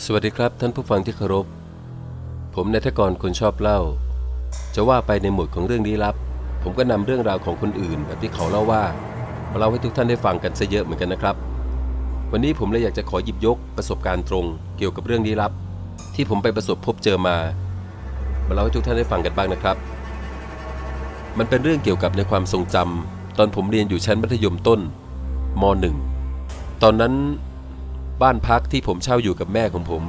สวัสดีครับท่านผู้ฟังที่เคารพ ผมนายทกรคนชอบเล่า จะว่าไปในหมวดของเรื่องลี้ลับ ผมก็นำเรื่องราวของคนอื่นแบบที่เขาเล่าว่ามาเล่าให้ทุกท่านได้ฟังกันซะเยอะเหมือนกันนะครับ วันนี้ผมเลยอยากจะขอหยิบยกประสบการณ์ตรง เกี่ยวกับเรื่องลี้ลับ ที่ผมไปประสบพบเจอมา มาเล่าให้ทุกท่านได้ฟังกันบ้างนะครับ มันเป็นเรื่องเกี่ยวกับในความทรงจำตอนผมเรียนอยู่ชั้นมัธยมต้นม .1 ตอนนั้น บ้านพักที่ผมเช่าอยู่กับแม่ของผม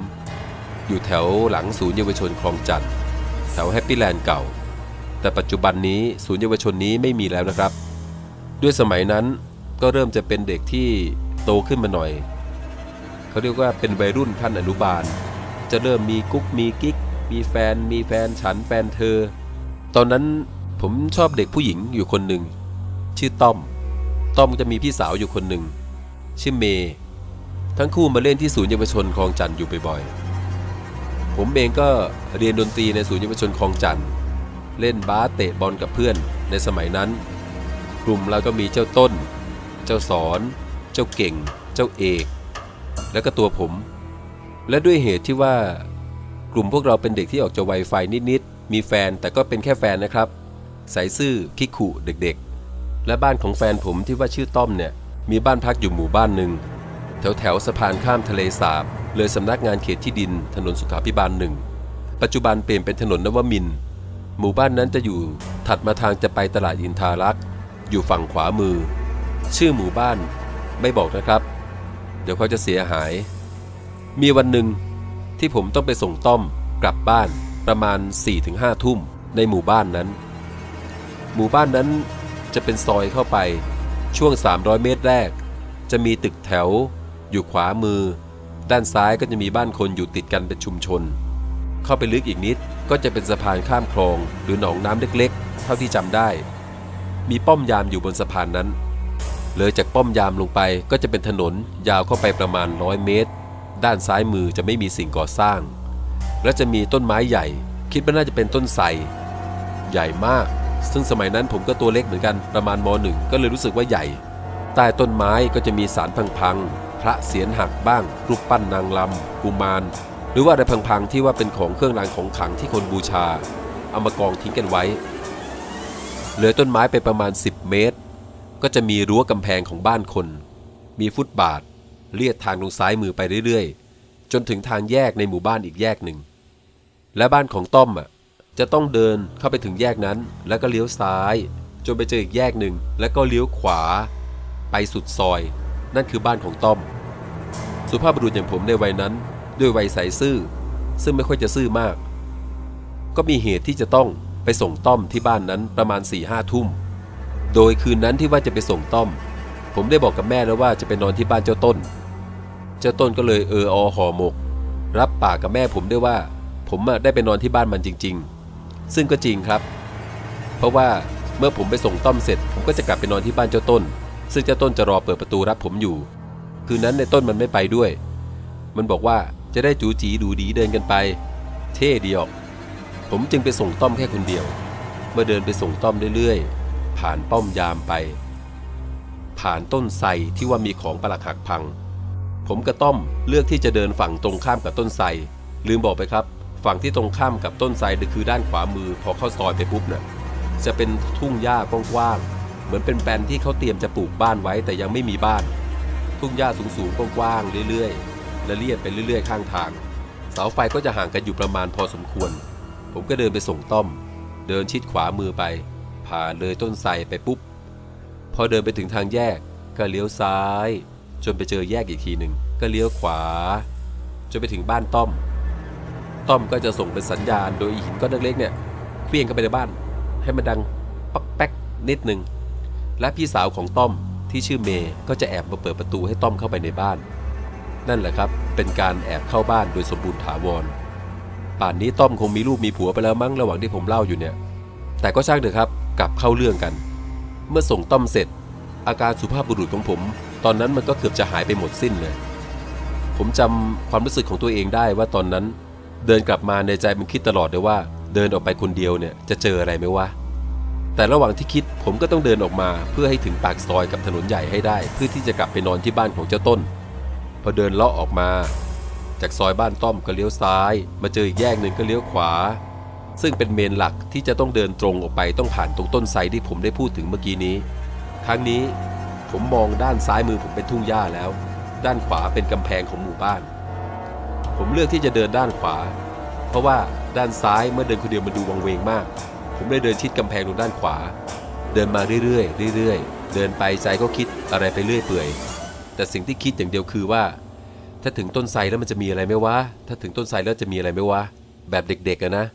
อยู่แถวหลังศูนย์เยาวชนคลองจันทน์แถวแฮปปี้แลนด์เก่า แต่ปัจจุบันนี้ศูนย์เยาวชนนี้ไม่มีแล้วนะครับ ด้วยสมัยนั้นก็เริ่มจะเป็นเด็กที่โตขึ้นมาหน่อย เขาเรียกว่าเป็นวัยรุ่นขั้นอนุบาล จะเริ่มมีกุ๊กมีกิ๊ก มีแฟน มีแฟนฉันแฟนเธอ ตอนนั้นผมชอบเด็กผู้หญิงอยู่คนหนึ่ง ชื่อต้อม ต้อมจะมีพี่สาวอยู่คนหนึ่ง ชื่อเมย์ ทั้งคู่มาเล่นที่ศูนย์เยาวชนคลองจันทน์อยู่บ่อยๆ ผมเองก็เรียนดนตรีในศูนย์เยาวชนคลองจันทน์เล่นบาสเตะบอลกับเพื่อนในสมัยนั้น กลุ่มเราก็มีเจ้าต้น เจ้าสอน เจ้าเก่ง เจ้าเอก แล้วก็ตัวผม และด้วยเหตุที่ว่ากลุ่มพวกเราเป็นเด็กที่ออกจะไวไฟนิดๆ มีแฟนแต่ก็เป็นแค่แฟนนะครับใส่ซื่อคิกขู่เด็กๆ และบ้านของแฟนผมที่ว่าชื่อต้อมเนี่ยมีบ้านพักอยู่หมู่บ้านหนึ่ง แถวแถวสะพานข้ามทะเลสาบ เลยสำนักงานเขตที่ดิน ถนนสุขาพิบาลหนึ่ง ปัจจุบันเปลี่ยนเป็นถนนนวมิน หมู่บ้านนั้นจะอยู่ถัดมาทางจะไปตลาดอินทารักษ์อยู่ฝั่งขวามือ ชื่อหมู่บ้านไม่บอกนะครับ เดี๋ยวเขาจะเสียหาย มีวันหนึ่งที่ผมต้องไปส่งต้อมกลับบ้านประมาณ 4-5 ทุ่มในหมู่บ้านนั้น หมู่บ้านนั้นจะเป็นซอยเข้าไปช่วง 300 เมตรแรก จะมีตึกแถว อยู่ขวามือ ด้านซ้ายก็จะมีบ้านคนอยู่ติดกันเป็นชุมชน เข้าไปลึกอีกนิดก็จะเป็นสะพานข้ามคลอง หรือหนองน้ำเล็กๆ เท่าที่จำได้ มีป้อมยามอยู่บนสะพานนั้น เลยจากป้อมยามลงไปก็จะเป็นถนนยาวเข้าไปประมาณ100เมตร ด้านซ้ายมือจะไม่มีสิ่งก่อสร้าง และจะมีต้นไม้ใหญ่ คิดว่าน่าจะเป็นต้นไทรใหญ่มากซึ่งสมัยนั้นผมก็ตัวเล็กเหมือนกันประมาณมหนึ่งก็เลยรู้สึกว่าใหญ่ ใต้ต้นไม้ก็จะมีสารพัง พระเสียนหักบ้างรูปปั้นนางลำกุมาร หรือว่าอะไรพังๆที่ว่าเป็นของเครื่องรางของขลังที่คนบูชา เอามากองทิ้งกันไว้เลยต้นไม้ไปประมาณ 10 เมตร ก็จะมีรั้วกำแพงของบ้านคน มีฟุตบาท เลียดทางตรงซ้ายมือไปเรื่อยๆ จนถึงทางแยกในหมู่บ้านอีกแยกหนึ่ง และบ้านของต้อมอะจะต้องเดินเข้าไปถึงแยกนั้น แล้วก็เลี้ยวซ้าย จนไปเจออีกแยกหนึ่ง แล้วก็เลี้ยวขวา ไปสุดซอย นั่นคือบ้านของต้อม สุภาพบุรุษอย่างผมในวัยนั้น ด้วยวัยใสซื่อ ซึ่งไม่ค่อยจะซื่อมาก ก็มีเหตุที่จะต้องไปส่งต้อมที่บ้านนั้นประมาณ4ี่ห้าทุ่ม โดยคืนนั้นที่ว่าจะไปส่งต้อม ผมได้บอกกับแม่แล้วว่าจะไปนอนที่บ้านเจ้าต้น เจ้าต้นก็เลยเอออห่อหมก รับปากกับแม่ผมด้วยว่า ผมได้ไปนอนที่บ้านมันจริง ๆ ซึ่งก็จริงครับ เพราะว่าเมื่อผมไปส่งต้อมเสร็จ ผมก็จะกลับไปนอนที่บ้านเจ้าต้น ซึ่งเจ้าต้นจะรอเปิดประตูรับผมอยู่ คืนนั้นในต้นมันไม่ไปด้วย มันบอกว่าจะได้จูจีดูดีเดินกันไป เท่ดีออก ผมจึงไปส่งต้อมแค่คนเดียว เมื่อเดินไปส่งต้อมเรื่อยๆ ผ่านป้อมยามไป ผ่านต้นไทรที่ว่ามีของประหลักหักพัง ผมกับต้อมเลือกที่จะเดินฝั่งตรงข้ามกับต้นไทรลืมบอกไปครับ ฝั่งที่ตรงข้ามกับต้นไทรคือด้านขวามือพอเข้าซอยไปปุ๊บเนี่ยจะเป็นทุ่งหญ้ากว้างๆ เหมือนเป็นแปลนที่เขาเตรียมจะปลูกบ้านไว้แต่ยังไม่มีบ้าน ทุ่งหญ้าสูงๆกว้างๆเรื่อยๆและเลียดไปเรื่อยๆ ข้างทาง เสาไฟก็จะห่างกันอยู่ประมาณพอสมควร ผมก็เดินไปส่งต้อม เดินชิดขวามือไป ผ่านเลยต้นไทรไปปุ๊บ พอเดินไปถึงทางแยกก็เลี้ยวซ้าย จนไปเจอแยกอีกทีหนึ่งก็เลี้ยวขวา จนไปถึงบ้านต้อม ต้อมก็จะส่งเป็นสัญญาณโดยหินก้อนเล็กๆเนี่ยเคลี้ยงเข้าไปในบ้าน ให้มันดังปักแป๊กนิดหนึ่ง และพี่สาวของต้อมที่ชื่อเมย์ก็จะแอบมาเปิดประตูให้ต้อมเข้าไปในบ้าน นั่นแหละครับ เป็นการแอบเข้าบ้านโดยสมบูรณ์ถาวร ป่านนี้ต้อมคงมีลูกมีผัวไปแล้วมั้งระหว่างที่ผมเล่าอยู่เนี่ย แต่ก็ช่างเถอะครับ กลับเข้าเรื่องกัน เมื่อส่งต้อมเสร็จ อาการสุภาพบุรุษของผม ตอนนั้นมันก็เกือบจะหายไปหมดสิ้นเลย ผมจำความรู้สึกของตัวเองได้ว่าตอนนั้น เดินกลับมาในใจมันคิดตลอดเลยว่า เดินออกไปคนเดียวเนี่ยจะเจออะไรไหมวะ แต่ระหว่างที่คิดผมก็ต้องเดินออกมาเพื่อให้ถึงปากซอยกับถนนใหญ่ให้ได้ เพื่อที่จะกลับไปนอนที่บ้านของเจ้าต้น พอเดินเลาะออกมาจจากซอยบ้านต้อมก็เลี้ยวซ้าย มาเจออีกแยกหนึ่งก็เลี้ยวขวา ซึ่งเป็นเมนหลักที่จะต้องเดินตรงออกไปต้องผ่านตรงต้นไทรที่ผมได้พูดถึงเมื่อกี้นี้ครั้งนี้ผมมองด้านซ้ายมือผมเป็นทุ่งหญ้าแล้ว ด้านขวาเป็นกำแพงของหมู่บ้าน ผมเลือกที่จะเดินด้านขวา เพราะว่าด้านซ้ายเมื่อเดินคนเดียวมันดูวังเวงมาก ผมเลยเดินชิดกำแพงตรงด้านขวา เดินมาเรื่อยๆเรื่อยๆ เดินไปใจก็คิดอะไรไปเรื่อยเปื่อย แต่สิ่งที่คิดอย่างเดียวคือว่า ถ้าถึงต้นไทรแล้วมันจะมีอะไรไหมวะ ถ้าถึงต้นไทรแล้วจะมีอะไรไหมวะ แบบเด็กๆอะนะ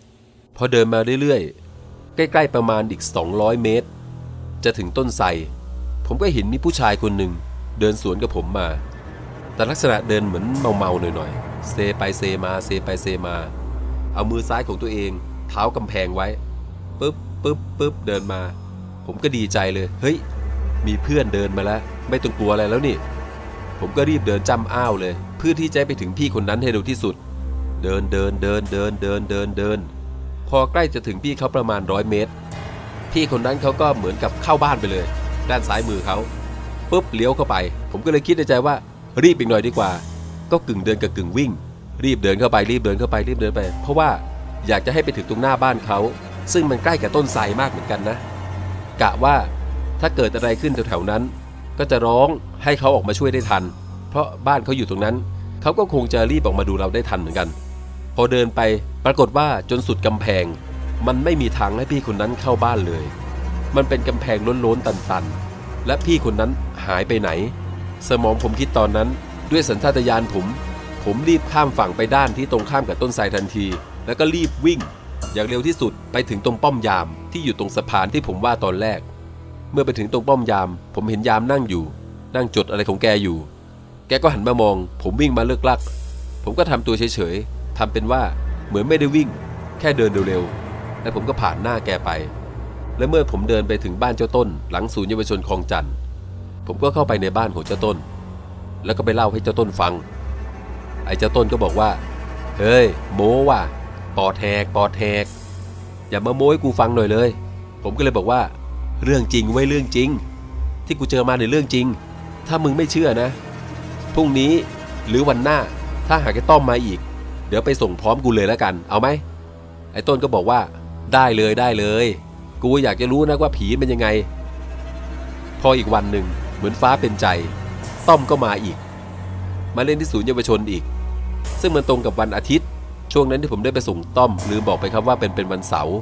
พอเดินมาเรื่อยๆ ใกล้ๆประมาณอีก 200 เมตร จะถึงต้นไทร ผมก็เห็นมีผู้ชายคนหนึ่งเดินสวนกับผมมา แต่ลักษณะเดินเหมือนเมาๆหน่อยๆ เซไปเซมา เซไปเซมา เอามือซ้ายของตัวเอง เท้ากำแพงไว้ ปึ๊บปึ๊บปึ๊บเดินมา ผมก็ดีใจเลย เฮ้ย มีเพื่อนเดินมาแล้ว ไม่ต้องกลัวอะไรแล้วนี่ ผมก็รีบเดินจำอ้าวเลย เพื่อที่จะไปถึงพี่คนนั้นให้เร็วที่สุด เดินเดินเดินเดินเดินเดินเดิน พอใกล้จะถึงพี่เขาประมาณร้อยเมตร พี่คนนั้นเขาก็เหมือนกับเข้าบ้านไปเลย ด้านซ้ายมือเขาปุ๊บเลี้ยวเข้าไป ผมก็เลยคิดในใจว่า รีบอีกหน่อยดีกว่า ก็กึ่งเดินกับกึ่งวิ่ง รีบเดินเข้าไปรีบเดินเข้าไปรีบเดินไป เพราะว่าอยากจะให้ไปถึงตรงหน้าบ้านเขา ซึ่งมันใกล้กับต้นไทรมากเหมือนกันนะ กะว่าถ้าเกิดอะไรขึ้นแถวๆนั้น ก็จะร้องให้เขาออกมาช่วยได้ทัน เพราะบ้านเขาอยู่ตรงนั้น เขาก็คงจะรีบออกมาดูเราได้ทันเหมือนกัน พอเดินไปปรากฏว่าจนสุดกำแพง มันไม่มีทางให้พี่คนนั้นเข้าบ้านเลย มันเป็นกำแพงล้นๆตันๆ และพี่คนนั้นหายไปไหน สมองผมคิดตอนนั้น ด้วยสัญชาตญาณผม ผมรีบข้ามฝั่งไปด้านที่ตรงข้ามกับต้นไทรทันที แล้วก็รีบวิ่ง อย่างเร็วที่สุดไปถึงตรงป้อมยามที่อยู่ตรงสะพานที่ผมว่าตอนแรก เมื่อไปถึงตรงป้อมยาม ผมเห็นยามนั่งอยู่ นั่งจดอะไรของแกอยู่ แกก็หันมามอง ผมวิ่งมาเลิกลัก ผมก็ทำตัวเฉยๆทำเป็นว่าเหมือนไม่ได้วิ่ง แค่เดินเร็วๆแล้วผมก็ผ่านหน้าแกไป และเมื่อผมเดินไปถึงบ้านเจ้าต้น หลังศูนย์เยาวชนคลองจันทร์ผมก็เข้าไปในบ้านของเจ้าต้น แล้วก็ไปเล่าให้เจ้าต้นฟัง ไอ้เจ้าต้นก็บอกว่า เฮ้ย โม้ว่ะ ปอแทกปอแทก อย่ามาโม้ให้กูฟังหน่อยเลย ผมก็เลยบอกว่า เรื่องจริงไว้เรื่องจริง ที่กูเจอมาในยเรื่องจริง ถ้ามึงไม่เชื่อนะพรุ่งนี้หรือวันหน้าถ้าหากไอ้ต้อมมาอีก เดี๋ยวไปส่งพร้อมกูเลยแล้วกัน เอาไหมไอ้ต้นก็บอกว่าได้เลยได้เลย กูอยากจะรู้นะว่าผีเป็นยังไง พออีกวันหนึ่งเหมือนฟ้าเป็นใจ ต้อมก็มาอีก มาเล่นที่ศูนย์เยาวชนอีก ซึ่งมันตรงกับวันอาทิตย์ ช่วงนั้นที่ผมได้ไปส่งต้อมลืมบอกไปครับว่าเป็นเป็นวันเสาร์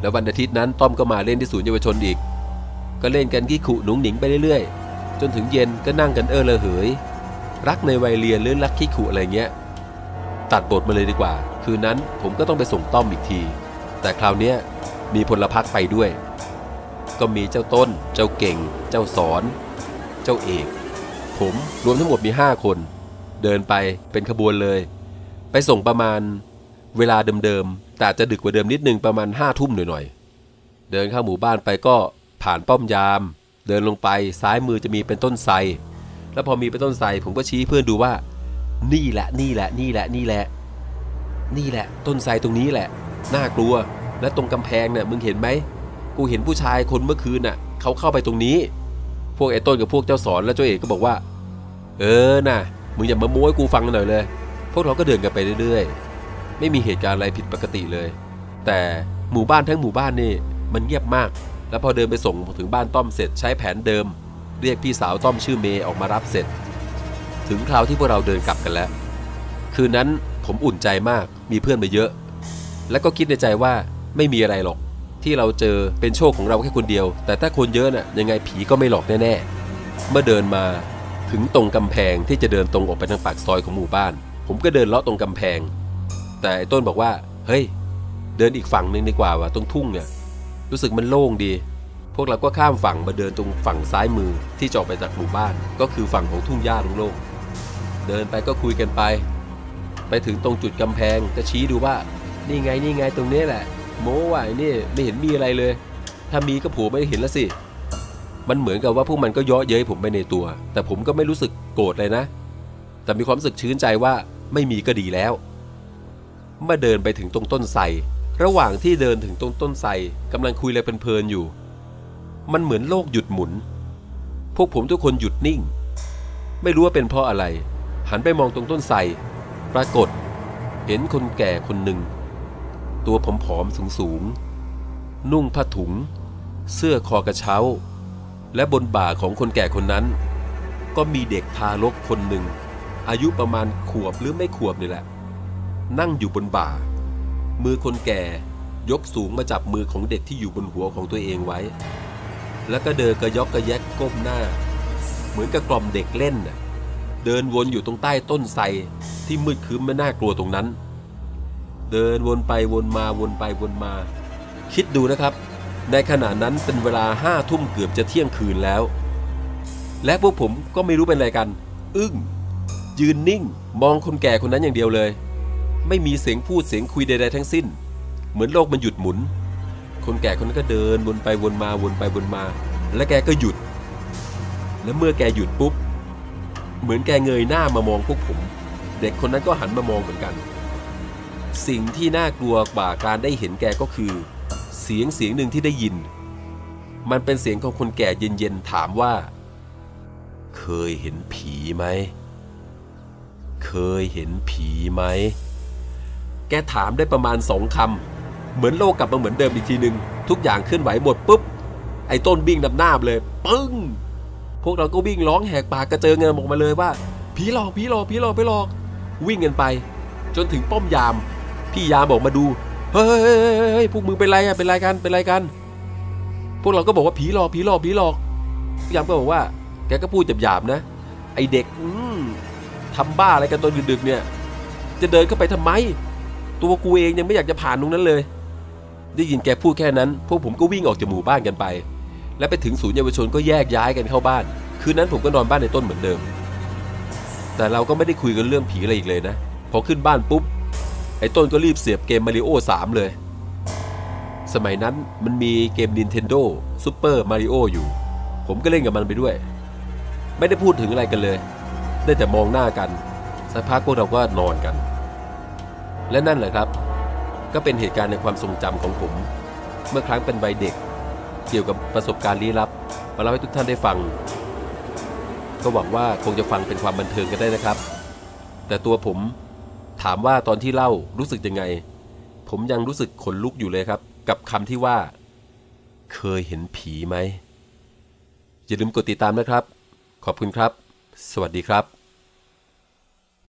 แล้ววันอาทิตย์นั้นต้อมก็มาเล่นที่ศูนย์เยาวชนอีก ก็เล่นกันขี้ขุหนุ่งหนิงไปเรื่อยๆ จนถึงเย็นก็นั่งกันเออเลยเหย รักในวัยเรียนหรือรักขี้ขุอะไรเงี้ย ตัดบทมาเลยดีกว่า คืนนั้นผมก็ต้องไปส่งต้อมอีกที แต่คราวนี้มีพลพักไปด้วย ก็มีเจ้าต้น เจ้าเก่ง เจ้าสอน เจ้าเอก ผมรวมทั้งหมดมี 5 คน เดินไปเป็นขบวนเลย ไปส่งประมาณเวลาเดิมๆ แต่จะดึกกว่าเดิมนิดนึงประมาณ5้าทุ่มหน่อยๆ เดินเข้าหมู่บ้านไปก็ผ่านป้อมยาม เดินลงไปซ้ายมือจะมีเป็นต้นไทร แล้วพอมีเป็นต้นไทรผมก็ชี้เพื่อนดูว่า นี่แหละนี่แหละนี่แหละนี่แหละ นี่แหละ ต้นไทรตรงนี้แหละ น่ากลัว และตรงกำแพงเนี่ยมึงเห็นไหม กูเห็นผู้ชายคนเมื่อคืนน่ะเขาเข้าไปตรงนี้ พวกไอ้ต้นกับพวกเจ้าสอนและเจ้าเอกก็บอกว่า เออน่ะ มึงอย่ามาโม้ให้กูฟังหน่อยเลย พวกเราก็เดินกันไปเรื่อยๆ ไม่มีเหตุการณ์อะไรผิดปกติเลย แต่หมู่บ้านทั้งหมู่บ้านนี่มันเงียบมาก แล้วพอเดินไปส่งถึงบ้านต้อมเสร็จใช้แผนเดิม เรียกพี่สาวต้อมชื่อเมย์ออกมารับเสร็จ ถึงคราวที่พวกเราเดินกลับกันแล้ว คืนนั้นผมอุ่นใจมากมีเพื่อนมาเยอะ แล้วก็คิดในใจว่าไม่มีอะไรหรอก ที่เราเจอเป็นโชคของเราแค่คนเดียว แต่ถ้าคนเยอะน่ะยังไงผีก็ไม่หลอกแน่ๆเมื่อเดินมาถึงตรงกำแพงที่จะเดินตรงออกไปทางปากซอยของหมู่บ้าน ผมก็เดินเลาะตรงกำแพง แต่ไอ้ต้นบอกว่า เฮ้ย เดินอีกฝั่งหนึ่งดีกว่าว่ะตรงทุ่งเนี่ย รู้สึกมันโล่งดี พวกเราก็ข้ามฝั่งมาเดินตรงฝั่งซ้ายมือที่จะออกไปจากหมู่บ้าน ก็คือฝั่งของทุ่งหญ้าโล่งๆเดินไปก็คุยกันไป ไปถึงตรงจุดกำแพงก็ชี้ดูว่า นี่ไงนี่ไงตรงนี้แหละ โม้ว่าไอ้นี่ไม่เห็นมีอะไรเลย ถ้ามีก็ผัวไม่เห็นล้วสิมันเหมือนกับว่าพวกมันก็เยาะเย้ยผมไปในตัว แต่ผมก็ไม่รู้สึกโกรธเลยนะ แต่มีความรู้สึกชื้นใจว่า ไม่มีก็ดีแล้ว เมื่อเดินไปถึงตรงต้นไทรระหว่างที่เดินถึงตรงต้นไทรกำลังคุยอะไรเพลินๆอยู่ มันเหมือนโลกหยุดหมุน พวกผมทุกคนหยุดนิ่ง ไม่รู้ว่าเป็นเพราะอะไร หันไปมองตรงต้นไทรปรากฏ เห็นคนแก่คนหนึ่ง ตัวผอมๆสูงๆนุ่งผ้าถุง เสื้อคอกระเช้า และบนบ่าของคนแก่คนนั้น ก็มีเด็กทารกคนหนึ่ง อายุประมาณขวบหรือไม่ขวบนี่แหละ นั่งอยู่บนบ่า มือคนแก่ยกสูงมาจับมือของเด็กที่อยู่บนหัวของตัวเองไว้ แล้วก็เดินกระยอกกระแยกก้มหน้า เหมือนกับกล่อมเด็กเล่นน่ะเดินวนอยู่ตรงใต้ต้นไทรที่มืดครึ้มไม่น่ากลัวตรงนั้น เดินวนไปวนมาวนไปวนมา คิดดูนะครับ ในขณะนั้นเป็นเวลาห้าทุ่มเกือบจะเที่ยงคืนแล้ว และพวกผมก็ไม่รู้เป็นอะไรกัน อึ้ง ยืนนิ่ง มองคนแก่คนนั้นอย่างเดียวเลย ไม่มีเสียงพูดเสียงคุยใดๆทั้งสิ้น เหมือนโลกมันหยุดหมุน คนแก่คนนั้นก็เดินวนไปวนมาวนไปวนมา และแกก็หยุด และเมื่อแกหยุดปุ๊บ เหมือนแกเงยหน้ามามองพวกผม เด็กคนนั้นก็หันมามองเหมือนกัน สิ่งที่น่ากลัวกว่าการได้เห็นแกก็คือ เสียงเสียงหนึ่งที่ได้ยิน มันเป็นเสียงของคนแก่เย็นๆถามว่า เคยเห็นผีไหม เคยเห็นผีไหม แกถามได้ประมาณสองคำ เหมือนโลกกลับมาเหมือนเดิมอีกทีหนึ่งทุกอย่างเคลื่อนไหวหมดปุ๊บ ไอ้ต้นบิ้งนำหน้าเลย ปึ้ง พวกเราก็วิ่งร้องแหกปากกระเจิงเงินออกมาเลยว่า ผีหลอกผีหลอกผีหลอกไปหลอก วิ่งกันไป จนถึงป้อมยาม พี่ยามบอกมาดู เฮ้ยพวกมึงเป็นไรอะเป็นไรกันเป็นไรกัน พวกเราก็บอกว่าผีหลอกผีหลอกผีหลอก พี่ยามก็บอกว่า แกก็พูดหยาบๆนะ ไอเด็กอื ทำบ้าอะไรกันตอนดึกๆเนี่ย จะเดินเข้าไปทำไม ตัวกูเองยังไม่อยากจะผ่านตรงนั้นเลย ได้ยินแกพูดแค่นั้น พวกผมก็วิ่งออกจากหมู่บ้านกันไป และไปถึงศูนย์เยาวชนก็แยกย้ายกันเข้าบ้าน คืนนั้นผมก็นอนบ้านในต้นเหมือนเดิม แต่เราก็ไม่ได้คุยกันเรื่องผีอะไรอีกเลยนะ พอขึ้นบ้านปุ๊บ ไอ้ต้นก็รีบเสียบเกมมาริโอ3 เลย สมัยนั้นมันมีเกม Nintendo Super Mario อยู่ ผมก็เล่นกับมันไปด้วย ไม่ได้พูดถึงอะไรกันเลย ได้แต่มองหน้ากันสักพักพวกเราก็นอนกัน และนั่นแหละครับ ก็เป็นเหตุการณ์ในความทรงจำของผม เมื่อครั้งเป็นวัยเด็ก เกี่ยวกับประสบการณ์ลี้ลับ มาเล่าให้ทุกท่านได้ฟัง ก็หวังว่าคงจะฟังเป็นความบันเทิงกันได้นะครับ แต่ตัวผมถามว่าตอนที่เล่ารู้สึกยังไง ผมยังรู้สึกขนลุกอยู่เลยครับ กับคำที่ว่า เคยเห็นผีไหมอย่าลืมกดติดตามนะครับ ขอบคุณครับ สวัสดีครับ